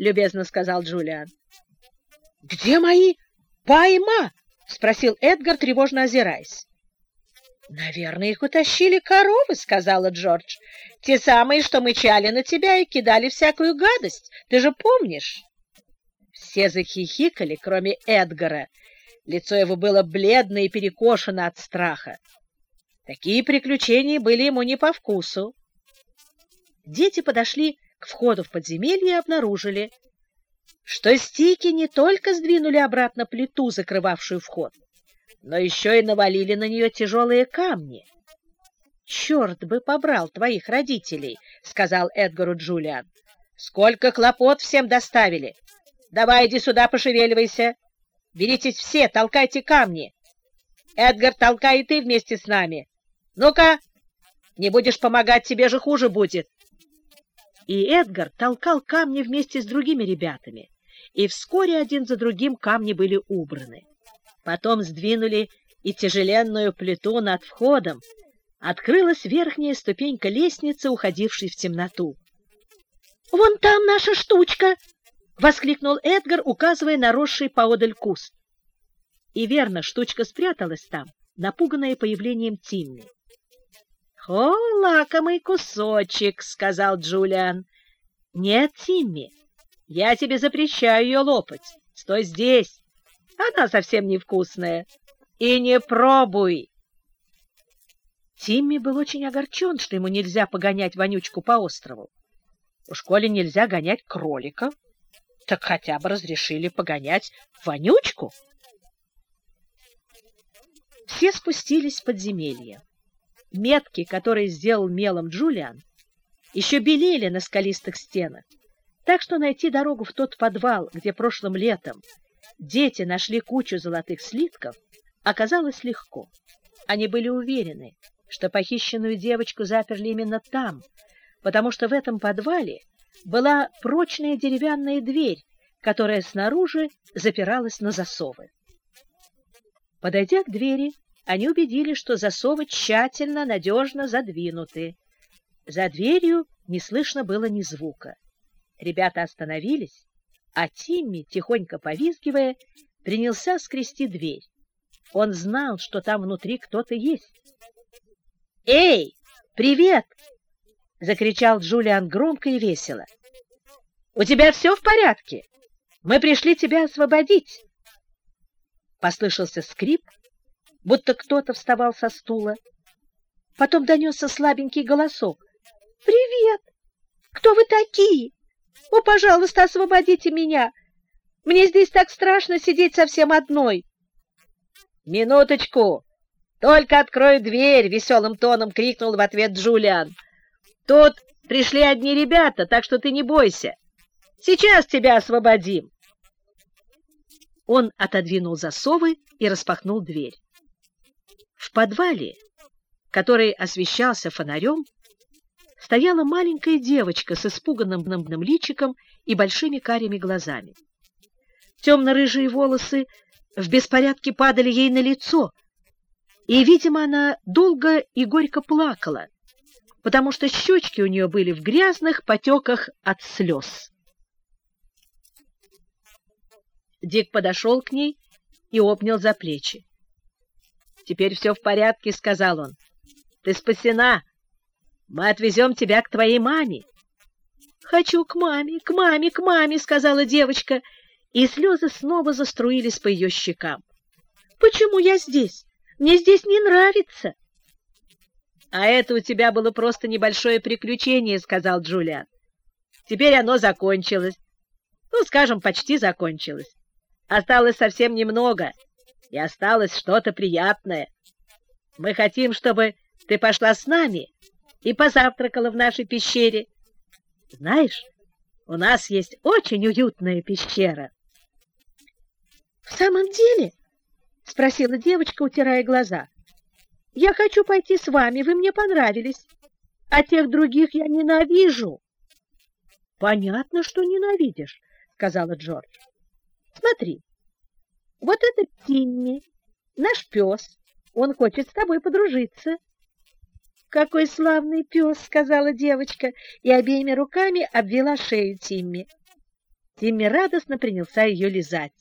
любезно сказал Джулиан. Где мои пайма? спросил Эдгар, тревожно озираясь. Наверное, их утащили коровы, сказала Джордж. Те самые, что мычали на тебя и кидали всякую гадость. Ты же помнишь? Все захихикали, кроме Эдгара. Лицо его было бледно и перекошено от страха. Такие приключения были ему не по вкусу. Дети подошли к входу в подземелье обнаружили, что стики не только сдвинули обратно плиту, закрывавшую вход, но еще и навалили на нее тяжелые камни. «Черт бы побрал твоих родителей!» — сказал Эдгару Джулиан. «Сколько хлопот всем доставили! Давай иди сюда, пошевеливайся! Беритесь все, толкайте камни! Эдгар, толкай и ты вместе с нами! Ну-ка! Не будешь помогать, тебе же хуже будет!» И Эдгар толкал камни вместе с другими ребятами, и вскоре один за другим камни были убраны. Потом сдвинули и тяжеленную плиту над входом. Открылась верхняя ступенька лестницы, уходившей в темноту. «Вон там наша штучка!» — воскликнул Эдгар, указывая на росший поодаль куст. И верно, штучка спряталась там, напуганная появлением Тимми. «О, лакомый кусочек!» — сказал Джулиан. «Нет, Тимми, я тебе запрещаю ее лопать. Стой здесь. Она совсем невкусная. И не пробуй!» Тимми был очень огорчен, что ему нельзя погонять вонючку по острову. В школе нельзя гонять кроликов, так хотя бы разрешили погонять вонючку. Все спустились в подземелье. Метки, которые сделал мелом Джулиан, еще белели на скалистых стенах, так что найти дорогу в тот подвал, где прошлым летом дети нашли кучу золотых слитков, оказалось легко. Они были уверены, что похищенную девочку заперли именно там, потому что в этом подвале была прочная деревянная дверь, которая снаружи запиралась на засовы. Подойдя к двери, они убедились, что засовы тщательно, надежно задвинуты. За дверью не слышно было ни звука. Ребята остановились, а Тимми, тихонько повизгивая, принялся скрести дверь. Он знал, что там внутри кто-то есть. «Эй, привет!» — закричал Джулиан громко и весело. «У тебя все в порядке? Мы пришли тебя освободить!» Послышался скрип, будто кто-то вставал со стула. Потом донесся слабенький голосок. «Привет! Кто вы такие? О, пожалуйста, освободите меня! Мне здесь так страшно сидеть совсем одной!» «Минуточку! Только открою дверь!» — веселым тоном крикнул в ответ Джулиан. «Тут пришли одни ребята, так что ты не бойся. Сейчас тебя освободим!» Он отодвинул засовы и распахнул дверь. В подвале, который освещался фонарем, стояла маленькая девочка с испуганным личиком и большими карими глазами. Темно-рыжие волосы в беспорядке падали ей на лицо, и, видимо, она долго и горько плакала, потому что щечки у нее были в грязных потеках от слез. Дик подошел к ней и обнял за плечи. «Теперь все в порядке», — сказал он. «Ты спасена. Мы отвезем тебя к твоей маме». «Хочу к маме, к маме, к маме», — сказала девочка, и слезы снова заструились по ее щекам. «Почему я здесь? Мне здесь не нравится». «А это у тебя было просто небольшое приключение», — сказал Джулиан. «Теперь оно закончилось. Ну, скажем, почти закончилось. Осталось совсем немного» и осталось что-то приятное. Мы хотим, чтобы ты пошла с нами и позавтракала в нашей пещере. Знаешь, у нас есть очень уютная пещера. — В самом деле? — спросила девочка, утирая глаза. — Я хочу пойти с вами, вы мне понравились, а тех других я ненавижу. — Понятно, что ненавидишь, — сказала Джордж. — Смотри, вот это Тимми, наш пес. Он хочет с тобой подружиться. «Какой славный пес!» — сказала девочка и обеими руками обвела шею Тимми. Тимми радостно принялся ее лизать.